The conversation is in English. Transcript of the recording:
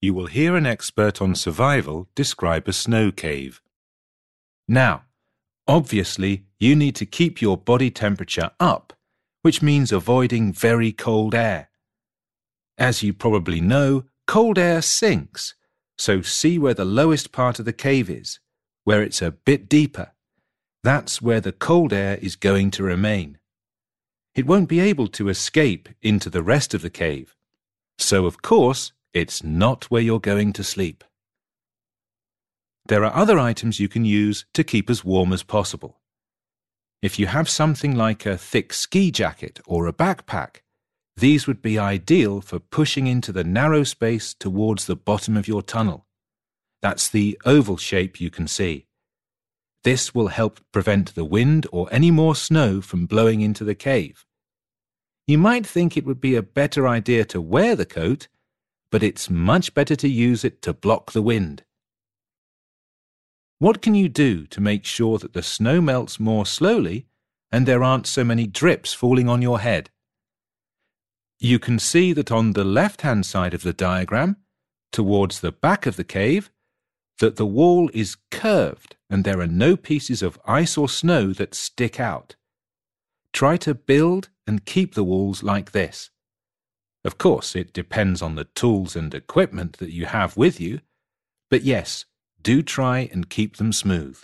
you will hear an expert on survival describe a snow cave. Now, obviously, you need to keep your body temperature up, which means avoiding very cold air. As you probably know, cold air sinks, so see where the lowest part of the cave is, where it's a bit deeper. That's where the cold air is going to remain. It won't be able to escape into the rest of the cave. So, of course, it's not where you're going to sleep. There are other items you can use to keep as warm as possible. If you have something like a thick ski jacket or a backpack, these would be ideal for pushing into the narrow space towards the bottom of your tunnel. That's the oval shape you can see. This will help prevent the wind or any more snow from blowing into the cave. You might think it would be a better idea to wear the coat, but it's much better to use it to block the wind. What can you do to make sure that the snow melts more slowly and there aren't so many drips falling on your head? You can see that on the left-hand side of the diagram, towards the back of the cave, that the wall is curved and there are no pieces of ice or snow that stick out. Try to build and keep the walls like this. Of course, it depends on the tools and equipment that you have with you, but yes, do try and keep them smooth.